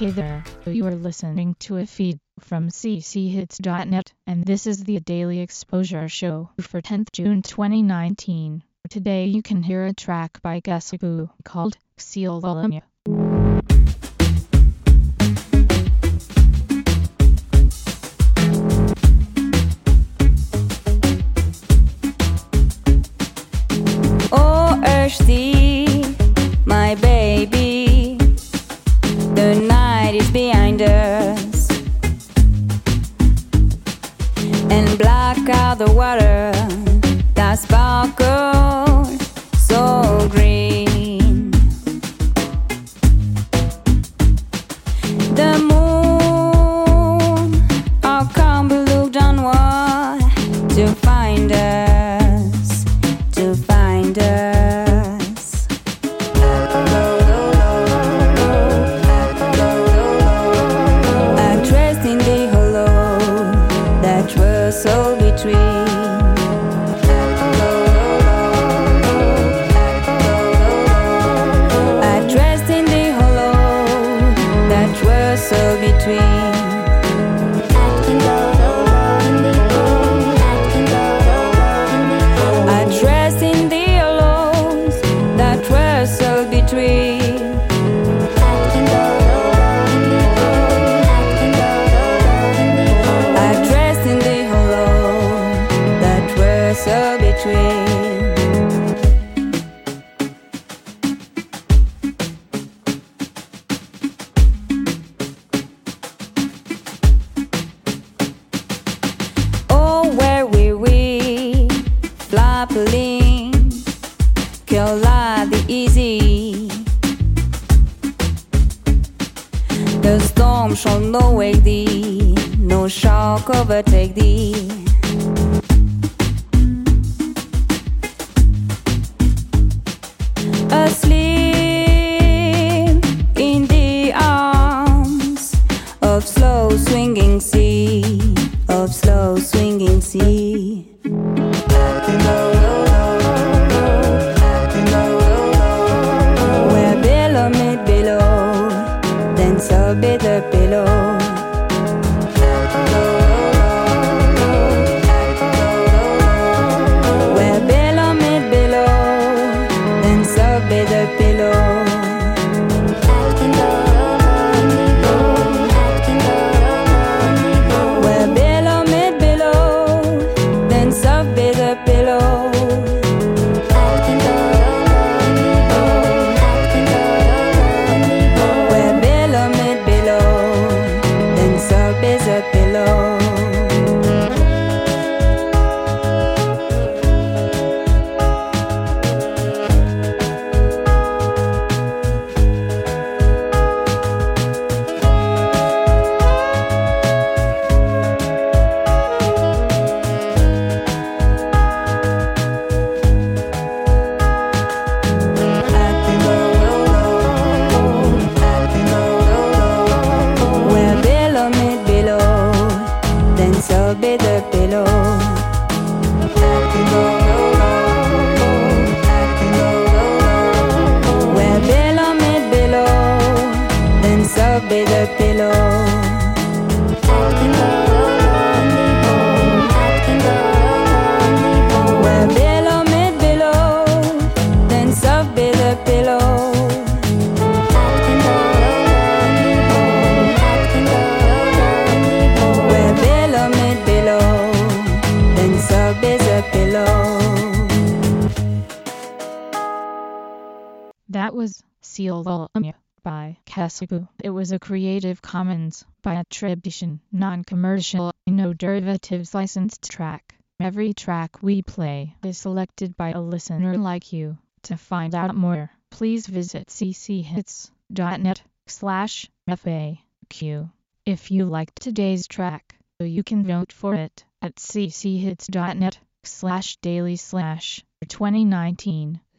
Hey there, you are listening to a feed from cchits.net, and this is the Daily Exposure Show for 10th June 2019. Today you can hear a track by Kesagu called Volume. Oh, Earthsea, the water that sparkled so green. So between. Wake thee, no shock overtake thee. That was Seal Volume by Kesagu. It was a Creative Commons by attribution, non-commercial, no derivatives licensed track. Every track we play is selected by a listener like you. To find out more, please visit cchits.net slash FAQ. If you liked today's track, you can vote for it at cchits.net slash daily slash 2019